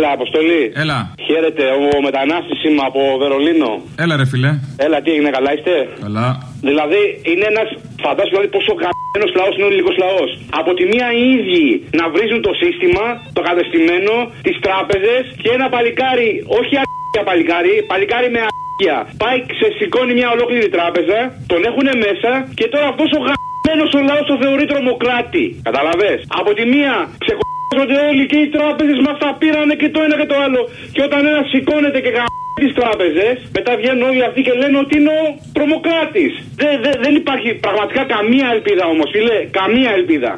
Έλα, Αποστολή. Έλα. Χαίρετε, ο μετανάστης είμαι από Βερολίνο. Έλα, ρε φιλέ. Έλα, τι έγινε, καλά είστε; Καλά. Δηλαδή, είναι ένας. Φαντάζομαι δηλαδή πόσο γαμμένος λαός είναι ο ελληνικός λαός. Από τη μία οι ίδιοι να βρίζουν το σύστημα, το κατεστημένο, τις τράπεζες και ένα παλικάρι, όχι για παλικάρι, παλικάρι με α***ια. Πάει, ξεσηκώνει μια ολόκληρη τράπεζα, τον έχουν μέσα και τώρα αυτός ο γαμμένος ο λαός το θεωρεί τρομοκράτη. Καταλαβέ. Από τη μία ξεχωρίζονται όλοι και οι τράπεζες μας τα πήρανε και το ένα και το άλλο. Και όταν ένας σηκώνεται και γαμ τις τράπεζες, μετά βγαίνουν όλοι αυτοί και λένε ότι είναι ο τρομοκράτης. Δεν, δεν, δεν υπάρχει πραγματικά καμία ελπίδα όμως, φίλε. Καμία ελπίδα.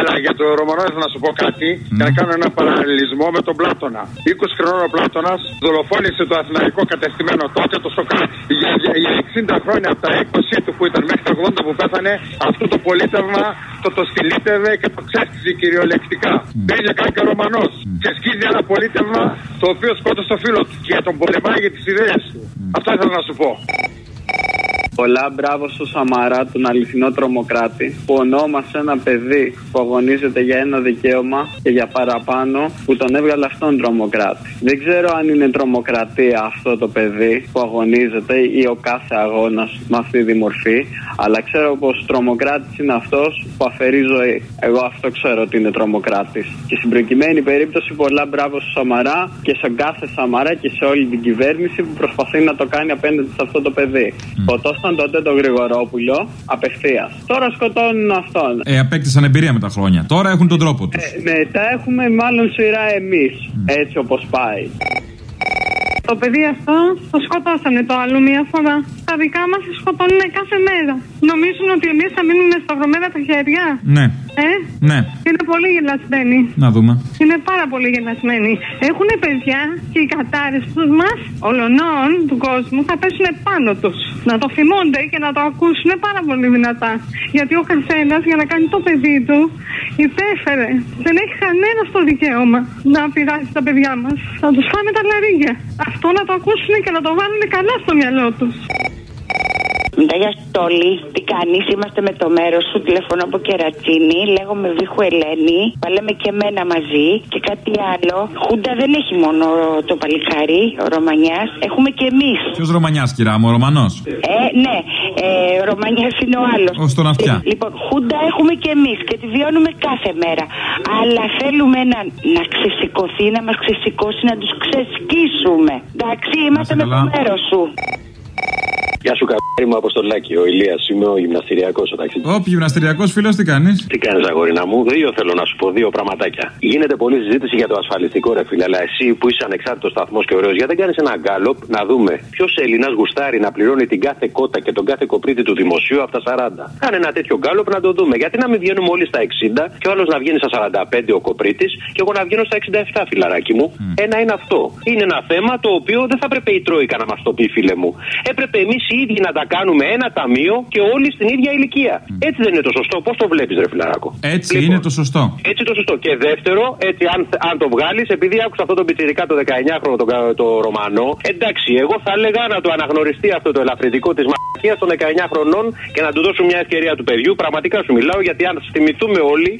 Έλα, για το Ρωμανό να σου πω κάτι και να κάνω ένα παραλληλισμό με τον Πλάτωνα. 20 χρόνων ο Πλάτωνας δολοφόνησε το αθηναϊκό κατεστημένο τότε το Σοκράτη. Για, για, για 60 χρόνια από τα 20 του που ήταν μέχρι τα 80 που πέθανε, αυτό το πολίτευμα το, το στυλίτευε και το ξέστησε κυριολεκτικά. Μπαίνει κάτι ο Ρωμανός και σκίζει ένα πολίτευμα το οποίο σκότωσε το φίλο του και τον πολεμάει για τις ιδέες του. Αυτό ήθελα να σου πω. Πολλά μπράβο στο Σαμαρά, τον αληθινό τρομοκράτη, που ονόμασε ένα παιδί που αγωνίζεται για ένα δικαίωμα και για παραπάνω, που τον έβγαλε αυτόν τρομοκράτη. Δεν ξέρω αν είναι τρομοκρατία αυτό το παιδί που αγωνίζεται ή ο κάθε αγώνας με αυτή τη μορφή, αλλά ξέρω πως τρομοκράτης είναι αυτός που αφαιρεί ζωή. Εγώ αυτό ξέρω ότι είναι τρομοκράτης. Και στην προκειμένη περίπτωση, πολλά μπράβο στο Σαμαρά και σε κάθε Σαμαρά και σε όλη την κυβέρνηση που προσπαθεί να το κάνει απέναντι σε αυτό το παιδί. Mm σκότωσαν τότε τον Γρηγορόπουλο απευθείας. Τώρα σκοτώνουν αυτόν. Ε, απέκτησαν εμπειρία με τα χρόνια. Τώρα έχουν τον τρόπο τους. Ε, μετά έχουμε μάλλον σειρά εμείς. Έτσι όπως πάει. Το παιδί αυτό το σκοτώσανε το άλλο μία φορά. Τα δικά μας σκοτώνουν κάθε μέρα. Νομίζουν ότι εμείς θα μείνουμε σταυρωμένα τα χέρια. Ναι. Ε; Ναι. Είναι πολύ γελασμένοι. Να δούμε. Είναι πάρα πολύ γελασμένοι. Έχουν παιδιά και οι κατάρε του μας, ολονών του κόσμου, θα πέσουν πάνω τους. Να το θυμούνται και να το ακούσουν πάρα πολύ δυνατά. Γιατί ο καθένας για να κάνει το παιδί του υπέφερε. Δεν έχει κανένας το δικαίωμα να πειράζει τα παιδιά μας. Θα τους φάμε τα λαρίγια. Αυτό να το ακούσουν και να το βάλουν καλά στο μυαλό τους. Γεια Στόλη, τι κάνεις, είμαστε με το μέρος σου, τηλεφωνώ από Κερατσίνη, λέγομαι Βίχου Ελένη, παλέμε και μένα μαζί και κάτι άλλο. Χούντα δεν έχει μόνο το παλικάρι, ο Ρωμανιάς, έχουμε και εμείς. Ποιος Ρωμανιάς, κυρά μου, ο Ρωμανός; Ε, ναι, ε, ο Ρωμανιάς είναι ο άλλος. Ω τον αυτιά. Λοιπόν, Χούντα έχουμε και εμείς και τη βιώνουμε κάθε μέρα. Αλλά θέλουμε να, να ξεσηκωθεί, να μας ξεσηκώσει, να τους ξεσκίσουμε. Εντάξει, είμαστε με το μέρος σου. Γεια σου, καπάρι μου, Αποστολάκη. Ο Ηλίας, είμαι ο γυμναστηριακός ο ταξί. Όπ, γυμναστηριακός φίλος, τι κάνεις; Τι κάνεις, αγόρινα μου, δύο θέλω να σου πω, δύο πραγματάκια. Γίνεται πολλή συζήτηση για το ασφαλιστικό, ρε φίλε, αλλά εσύ που είσαι ανεξάρτητος σταθμός και ωραίος, γιατί δεν κάνεις ένα γκάλοπ να δούμε ποιος Έλληνας γουστάρει να πληρώνει την κάθε κότα και τον κάθε κοπρίτη του δημοσίου από τα 40. Κάνε ένα τέτοιο γκάλοπ να το δούμε. Γιατί να μην βγαίνουμε όλοι στα 60 και ο άλλος να βγαίνει στα 45 ο κοπρίτης και εγώ να βγαίνω στα 67, φιλαράκι μου. Ένα είναι αυτό. Είναι ένα θέμα το οποίο δεν θα έπρεπε η Τρόικα να μας το πει, φίλε μου. Έπρεπε εμείς οι ίδιοι να τα κάνουμε ένα ταμείο και όλοι στην ίδια ηλικία. Έτσι δεν είναι το σωστό. Πώς το βλέπεις, ρε φιλαράκο; Έτσι είναι το σωστό. Έτσι το σωστό. Και δεύτερο, έτσι αν, αν το βγάλεις, επειδή άκουσα αυτό το πιτσιρικά το 19χρονο, το, το Ρωμανό, εντάξει, εγώ θα έλεγα να το αναγνωριστεί αυτό το ελαφρυντικό της μαχία των 19 χρονών και να του δώσουν μια ευκαιρία του παιδιού. Πραγματικά σου μιλάω γιατί αν θυμηθούμε όλοι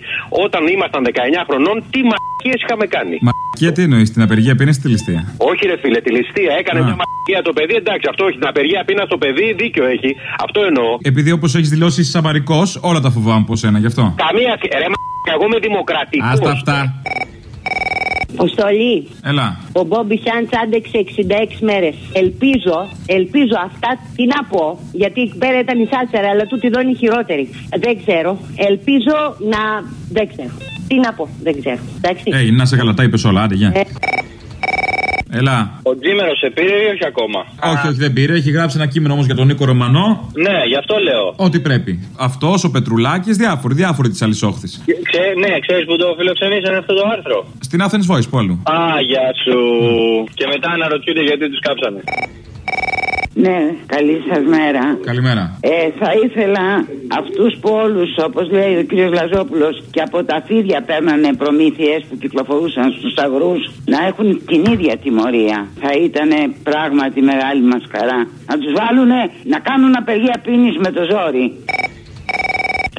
όταν ήμασταν 19 χρονών, τι μαχίε είχαμε κάνει. Μαχία τι εννοείς, την απεργία πίνει στη ληστεία; Όχι, ρε φίλε, τη ληστεία έκανε Α. μια μαχία το παιδί. Εντάξει, αυτό όχι. Την απεργία πείνα στο παιδί, δίκιο έχει. Αυτό εννοώ. Επειδή όπως έχεις δηλώσει είσαι σαμαρικός, όλα τα φοβάμαι από σένα γι' αυτό. Καμία σχέση. Ρε, μα, εγώ είμαι δημοκρατικός. Άστα αυτά. Αποστολή. Έλα. Ο Μπόμπι Σάντς άντεξε 66 μέρες. Ελπίζω, ελπίζω αυτά τι να πω. Γιατί εκεί πέρα ήταν η Σάτσερα, αλλά τούτη εδώ είναι η χειρότερη. Δεν ξέρω. Ελπίζω να. Δεν ξέρω. Τι να πω, δεν ξέρω. Εντάξει. Ε, να σε καλά, τα είπες όλα, άντε, γεια. Ε. Έλα. Ο Τζίμερος σε πήρε ή όχι ακόμα; Όχι, όχι, δεν πήρε. Έχει γράψει ένα κείμενο όμως για τον Νίκο Ρωμανό. Ναι, γι' αυτό λέω. Ό,τι πρέπει. Αυτός, ο Πετρουλάκης, διάφοροι, διάφοροι της Αλυσόχθης. Ξέ, ναι, ξέρεις που το φιλοξενήσανε αυτό το άρθρο; Στην Athens Voice, που αλλού. Α, γεια σου. Και μετά αναρωτιούνται γιατί τους κάψανε. Ναι, καλή σας μέρα. Καλημέρα. Ε, θα ήθελα αυτούς που όλους, όπως λέει ο κ. Λαζόπουλος, και από τα φίδια παίρνανε προμήθειες που κυκλοφορούσαν στους αγρούς, να έχουν την ίδια τιμωρία. Θα ήταν πράγματι μεγάλη μα χαρά. Να τους βάλουν να κάνουν απεργία πίνης με το ζόρι.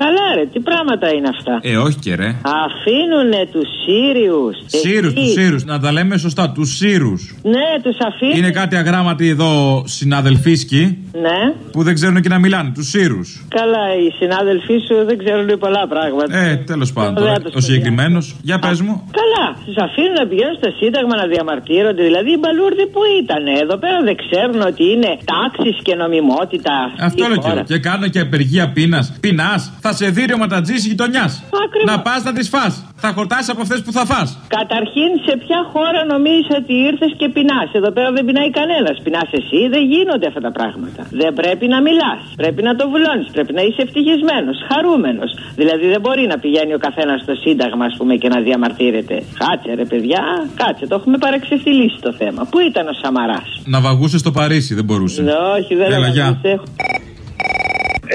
Καλά, ρε, τι πράγματα είναι αυτά; Ε, όχι και ρε. Αφήνουνε τους Σύριους. Σύρους, τους Σύρους. Να τα λέμε σωστά, τους Σύρους. Ναι, τους αφήνουν. Είναι κάτι αγράμματοι εδώ συναδελφίσκοι Ναι. που δεν ξέρουν και να μιλάνε, τους Σύρους. Καλά, οι συνάδελφοί σου δεν ξέρουν πολλά πράγματα. Ε, τέλος πάντων. Ωραία, τώρα, τους Ο συγκεκριμένος. Για πες μου. Καλά, τους αφήνουν να πηγαίνουν στο Σύνταγμα να διαμαρτύρονται. Δηλαδή οι μπαλούρδοι που ήταν. Εδώ πέρα δεν ξέρουν ότι είναι τάξεις και νομιμότητα. Αυτό η λέω και χώρα. εγώ. Και κάνουν και απεργία πείνας. Πεινά, θα σε δει ρεματατζή γειτονιάς. Ακριβώς. Να πας να τις φά. Θα χορτάσεις από αυτές που θα φά. Καταρχήν, σε ποια χώρα νομίζεις ότι ήρθες και πεινάς; Εδώ πέρα δεν πεινάει κανένας. Πεινάς εσύ, δεν γίνονται αυτά τα πράγματα. Δεν πρέπει να μιλάς. Πρέπει να το βουλώνεις. Πρέπει να είσαι ευτυχισμένος, χαρούμενος. Δηλαδή δεν μπορεί να πηγαίνει ο καθένας στο Σύνταγμα, ας πούμε, και να διαμαρτύρεται. Κάτσε ρε παιδιά, κάτσε. Το έχουμε παραξεφυλίσει το θέμα. Πού ήταν ο Σαμαράς; Να βαγούσες στο Παρίσι, δεν μπορούσες. Ναι, όχι, δεν Έλα, γεια. έχω.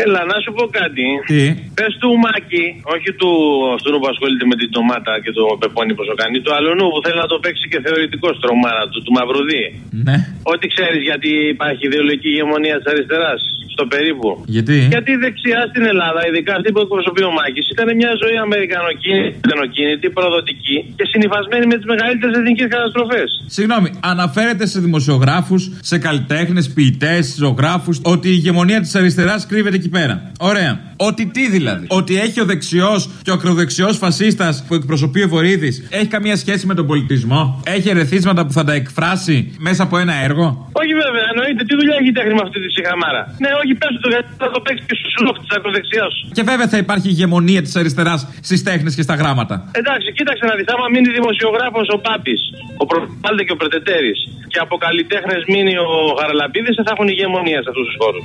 Έλα, να σου πω κάτι. Τι; Πες του Μάκη, όχι του αυτού που ασχολείται με την ντομάτα και το πεπόνι που κάνει, του αλλονού που θέλει να το παίξει και θεωρητικό στρωμάρα του, του Μαυρουδί. Ναι. Ό,τι ξέρεις γιατί υπάρχει ιδεολογική ηγεμονία της αριστεράς, στο περίπου. Γιατί; Γιατί η δεξιά στην Ελλάδα, ειδικά αυτή που εκπροσωπεί ο Μάκης, ήταν μια ζωή αμερικανοκίνητη, προδοτική και συνυφασμένη με τις μεγαλύτερες εθνικές καταστροφές. Συγγνώμη, αναφέρεται σε δημοσιογράφους, σε καλλιτέχνες, ποιητές, ζωγράφους, ότι η ηγεμονία της αριστεράς κρύβεται εκεί πέρα. Ωραία. Ότι τι δηλαδή; Ότι έχει ο δεξιός και ο ακροδεξιός φασίστας που εκπροσωπεί ο Βορύδης έχει καμία σχέση με τον πολιτισμό; Έχει ερεθίσματα που θα τα εκφράσει μέσα από ένα έργο; Όχι βέβαια, εννοείται. Τι δουλειά έχει η τέχνη με αυτή τη σιγαμάρα; Ναι, όχι, πες το γιατί θα το παίξει και στους λόγου της ακροδεξιά σου. Και βέβαια θα υπάρχει ηγεμονία της αριστεράς στις τέχνες και στα γράμματα. Εντάξει, κοίταξε να δεις. Άμα μείνει δημοσιογράφος ο Πάπης, ο Προπάλτε και ο Πρετετέρης και από καλλιτέχνε μείνει ο Γαραλαπίδη, θα έχουν ηγεμονία σε αυτούς τους χώρους.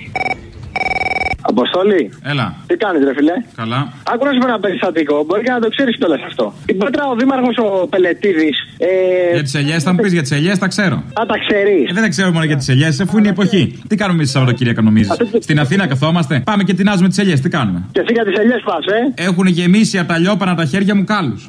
Αποστολή. Έλα. Τι κάνεις, ρε φιλέ. Καλά. Άκου να σου πω ένα περιστατικό. Μπορεί και να το ξέρεις κιόλας αυτό. Η Πέτρα, ο δήμαρχος ο Πελετήδη. Ε, Για τις ελιές, θα μου πεις για τις ελιές, τα ξέρω. Α, τα ξέρεις. Ε, δεν τα ξέρω μόνο για τις ελιές, αφού είναι η εποχή. Τι κάνουμε εμείς Σαββατοκύριακα, νομίζεις; Στην Αθήνα καθόμαστε. Πάμε και τεινάζουμε τις ελιές, τι κάνουμε; Και εσύ για τις ελιές πας, ε. Έχουν γεμίσει από τα λιόπανα τα χέρια μου κάλους.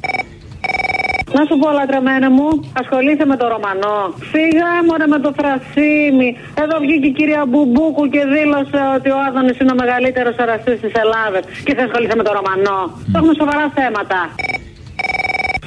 Να σου πω, λατρεμένα μου, ασχολείσαι με το Ρωμανό. Φύγα μωρέ με το φρασίμι. Εδώ βγήκε η κυρία Μπουμπούκου και δήλωσε ότι ο Άδωνης είναι ο μεγαλύτερος εραστής της Ελλάδας. Και σε ασχολείσαι με το Ρωμανό. Το έχουμε σοβαρά θέματα.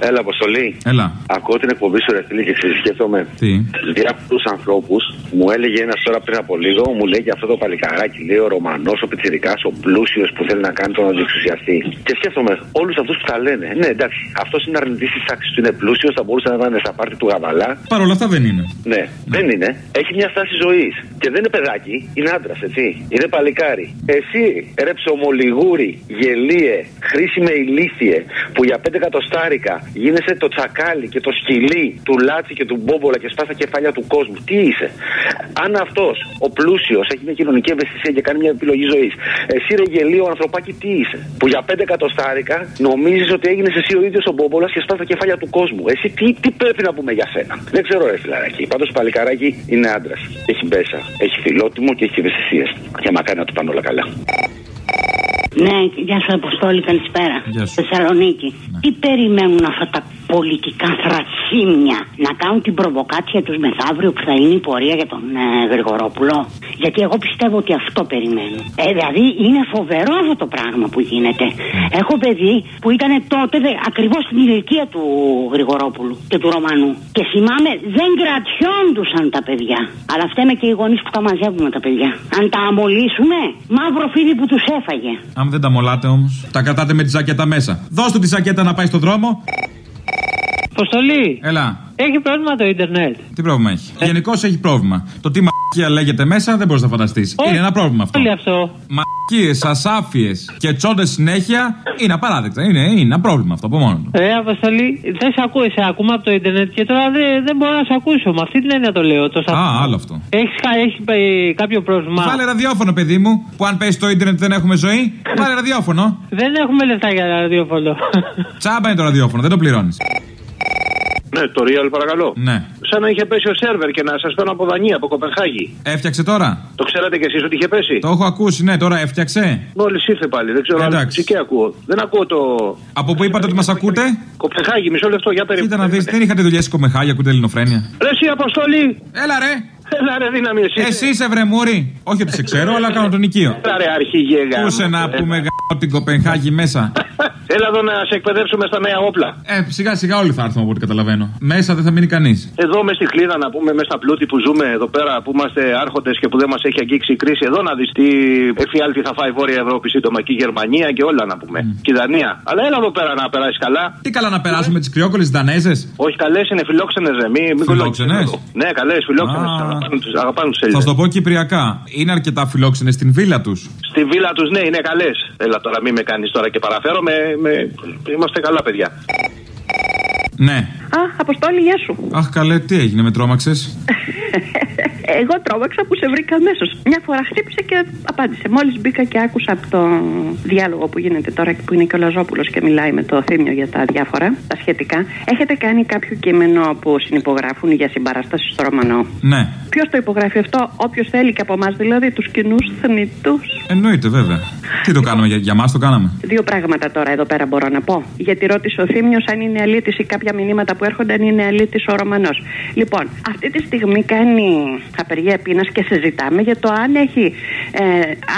Έλα, Αποστολή. Έλα. Ακούω την εκπομπή σου, ρε φίλε, και συσκέφτομαι Τι; διάφορου ανθρώπους. Μου έλεγε ένας τώρα πριν από λίγο, μου λέει για αυτό το παλικαράκι, λέει ο Ρωμανός, ο Πιτσυρικά, ο πλούσιος που θέλει να κάνει τον αντιεξουσιαστή. Και σκέφτομαι όλους αυτούς που τα λένε. Ναι, εντάξει, αυτός είναι αρνητής της τάξης του, είναι πλούσιος, θα μπορούσε να είναι στα πάρτι του Γαβαλά. Παρ' όλα αυτά δεν είναι. Ναι, δεν είναι. Έχει μια στάση ζωής. Και δεν είναι παιδάκι, είναι άντρας, έτσι. Είναι παλικάρι. Εσύ, ρε ψωμολιγούρι, γελίε, χρήσιμε ηλίθιε, που για πέντε εκατοστάρικα γίνεσαι το τσακάλι και το σκυλί του Λάτσι και του Μπόμπολα και σπά τα κεφάλια του κόσμου. Τι είσαι; Αν αυτός, ο πλούσιος, έχει μια κοινωνική ευαισθησία και κάνει μια επιλογή ζωής. Εσύ, ρε γελίο ανθρωπάκι, τι είσαι; Που για πέντε εκατοστάρικα νομίζεις ότι έγινες εσύ ο ίδιος ο Μπόμπολας και σπά τα κεφάλια του κόσμου. Εσύ τι, τι πρέπει να πούμε για σένα; Δεν ξέρω, ρε φιλαράκι. Πάντως το παλικαράκι είναι άντρας. Έχει μπέσα. Έχει φιλότιμο και έχει ευαισθησίες. Και μακάρι να του πάνε όλα καλά. Ναι, γεια σου Αποστόλη, καλησπέρα. Γεια σου. Θεσσαλονίκη. Τι περιμένουν αυτά τα πολιτικά θρασίμια να κάνουν την προβοκάτσια τους μεθαύριο που θα είναι η πορεία για τον ε, Γρηγορόπουλο. Γιατί εγώ πιστεύω ότι αυτό περιμένουν. Ε, δηλαδή είναι φοβερό αυτό το πράγμα που γίνεται. Έχω παιδί που ήταν τότε δε, ακριβώς στην ηλικία του Γρηγορόπουλου και του Ρωμανού. Και θυμάμαι δεν κρατιόντουσαν τα παιδιά. Αλλά φταίμε και οι γονείς που τα μαζεύουμε τα παιδιά. Αν τα αμολύσουμε, μαύρο φίδι που τους έφαγε. Αν δεν τα μολάτε όμως, τα κρατάτε με τη ζακέτα μέσα. Δώσ' του τη ζακέτα να πάει στον δρόμο. Αποστολή, Έλα. έχει πρόβλημα το Ιντερνετ. Τι πρόβλημα έχει; Γενικώς έχει πρόβλημα. Το τι μαλακία λέγεται μέσα δεν μπορείς να φανταστείς. Είναι ένα πρόβλημα αυτό. Όλοι αυτό. Μαλακίε, ασάφειε και τσόντες συνέχεια είναι απαράδεκτα. Είναι, είναι ένα πρόβλημα αυτό από μόνος του. Ε, Αποστολή, δεν σε ακούω, σε ακούμε από το Ιντερνετ και τώρα δεν, δεν μπορώ να σε ακούσω. Με αυτή την έννοια το λέω. Το Α, άλλο αυτό. Έχεις, έχεις ε, κάποιο πρόβλημα; Βάλε ραδιόφωνο, παιδί μου, που αν πέσει στο ίντερνετ δεν έχουμε ζωή. Βάλε ραδιόφωνο. Δεν έχουμε λεφτά για ραδιόφωνο. Τσάμπα είναι το ραδιόφωνο, δεν το πληρώνεις. Ναι, το Real παρακαλώ. Ναι. Σαν να είχε πέσει ο σερβερ και να σας φέρω από Δανία, από Κοπενχάγη. Έφτιαξε τώρα. Το ξέρατε κι εσείς ότι είχε πέσει; Το έχω ακούσει, ναι, τώρα έφτιαξε. Μόλις ήρθε πάλι, δεν ξέρω αν Εντάξει. μουσική ακούω. Δεν ακούω το. Από πού είπατε ότι μας ακούτε; Κοπενχάγη, μισό λεπτό, για περίπου. Κοίτα να δεις, δεν είχατε δουλειά στη Κομεχάγια, ακούτε ελληνοφρένια. Ρε, εσύ αποστολή! Έλα ρε! Έλα ρε δύναμη εσύ. Εσύ είσαι βρεμούρι. Όχι ότι σε ξέρω, αλλά κάνω τον οικείο. Έλα ρε αρχηγέ γάμο. Πούσε να Ε, πούμε γάμο την Κοπενχάγη μέσα; Έλα εδώ να σε εκπαιδεύσουμε στα νέα όπλα. Ε, σιγά σιγά όλοι θα έρθουν από ό,τι καταλαβαίνω. Μέσα δεν θα μείνει κανείς. Εδώ μες στη χλίδα να πούμε, μες στα πλούτη που ζούμε εδώ πέρα που είμαστε άρχοντες και που δεν μας έχει αγγίξει η κρίση. Εδώ να δεις τι εφιάλτη θα φάει η Βόρεια Ευρώπη σύντομα και η Γερμανία και όλα να πούμε. Και η Δανία. Αλλά έλα εδώ πέρα να περάσεις καλά. Τι καλά να περάσουμε τις κρυόκολε Δανέζες; Όχι καλές είναι φιλόξενες ρε. Μην, μην Φιλόξενες; κολλήσεις. Ναι, καλές φιλόξενες. Α. Αγαπάνε του αγαπάνε τους Θα Έλληνες. σου το πω κυπριακά. Είναι αρκετά φιλόξενες στην βίλα τους. Στη βίλα τους, ναι, είναι καλές. Έλα τώρα, μην με κάνεις τώρα και παραφέρω. Με, με... Είμαστε καλά, παιδιά. Ναι. Α, Αποστόλη, γεια σου. Αχ, καλέ, τι έγινε, με τρόμαξες; Εγώ τρόμαξα που σε βρήκα αμέσως. Μια φορά χτύπησε και απάντησε. Μόλις μπήκα και άκουσα από το διάλογο που γίνεται τώρα και που είναι και ο Λαζόπουλος και μιλάει με το θύμιο για τα διάφορα, τα σχετικά. Έχετε κάνει κάποιο κείμενο που συνυπογράφουν για συμπαράσταση στο Ρωμανό; Ναι. Ποιος το υπογράφει αυτό, όποιος θέλει και από εμάς, δηλαδή τους κοινούς θνητούς. Εννοείται, βέβαια. Τι το κάναμε, για, για μας το κάναμε; Δύο πράγματα τώρα εδώ πέρα μπορώ να πω. Γιατί ρώτησε ο Θήμιο αν είναι αλήτης ή κάποια μηνύματα που έρχονται αν είναι αλήτης ο Ρωμανός. Λοιπόν, αυτή τη στιγμή κάνει απεργία πείνας και συζητάμε για το αν έχει. Ε,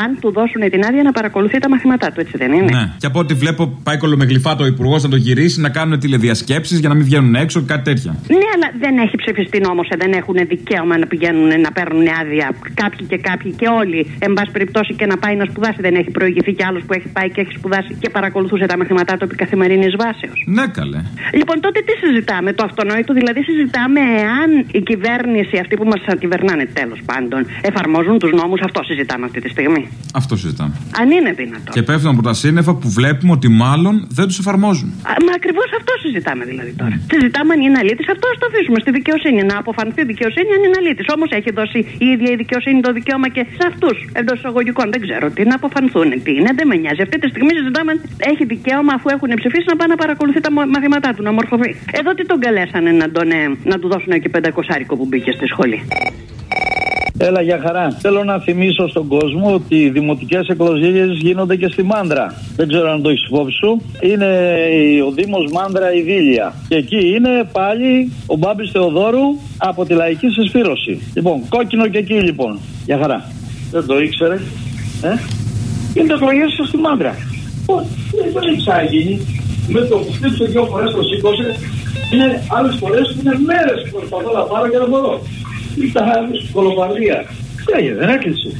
αν του δώσουν την άδεια να παρακολουθεί τα μαθήματά του, έτσι δεν είναι; Ναι. Και από ό,τι βλέπω, πάει κολομεγλυφάτο ο υπουργός να το γυρίσει, να κάνουν τηλεδιασκέψεις για να μην βγαίνουν έξω και κάτι τέτοια. Ναι, αλλά δεν έχει ψηφιστεί νόμος, ε, δεν έχουν δικαίωμα να πηγαίνουν να παίρνουν άδεια. Κάποιοι και κάποιοι και όλοι, εν πάση περιπτώσει, και να πάει να σπουδάσει. Δεν έχει προηγηθεί κι άλλος που έχει πάει και έχει σπουδάσει και παρακολουθούσε τα μαθήματά του επί καθημερινής βάσεως. Ναι, καλέ. Λοιπόν, τότε τι συζητάμε, το αυτονόητο, δηλαδή συζητάμε εάν η κυβέρνηση, αυτή που μας κυβερνάνε τέλος πάντων, εφαρμόζουν τους νόμους. Αυτό συζητάμε αυτή τη στιγμή. Αυτό συζητάμε. Αν είναι δυνατόν. Και πέφτουν από τα σύννεφα που βλέπουμε ότι μάλλον δεν τους εφαρμόζουν. Α, Μα ακριβώς αυτό συζητάμε δηλαδή τώρα. Συζητάμε αν είναι αλήτης, αυτό ας το αφήσουμε στη δικαιοσύνη. Να αποφανθεί η δικαιοσύνη αν είναι αλήτης. Όμως έχει δώσει η ίδια η δικαιοσύνη το δικαίωμα και σε αυτούς εντός εισαγωγικών. Δεν ξέρω τι να αποφανθούν. Τι είναι, δεν με νοιάζει. Αυτή τη στιγμή συζητάμε αν έχει δικαίωμα αφού έχουν ψηφίσει να πάει να παρακολουθεί τα μο- μαθήματά του, να μορφωθεί. Εδώ τι τον καλέσανε να, τον, ε, να του δώσουν και πεντακοσάρικο που μπήκε στη σχολή. Έλα για χαρά. Θέλω να θυμίσω στον κόσμο ότι οι δημοτικές εκλογέ γίνονται και στη Μάντρα. Δεν ξέρω αν το έχεις υπόψη σου. Είναι ο Δήμος Μάντρα Ιδίλια. Και εκεί είναι πάλι ο Μπάμπης Θεοδόρου από τη Λαϊκή Συσπήρωση. Λοιπόν, κόκκινο και εκεί λοιπόν. Για χαρά. Δεν το ήξερε. Ε; Είναι εκλογές στη Μάντρα. Ω, Δεν έχει ξαναγίνει. Με το που χτύπησε δύο φορές το σήκωσε. Είναι άλλες φορές που είναι μέρες που προσπαθώ να πάρω και δεν μπορώ. Ήταν κολοπαρδία. Τι έγινε, δεν έκλεισε.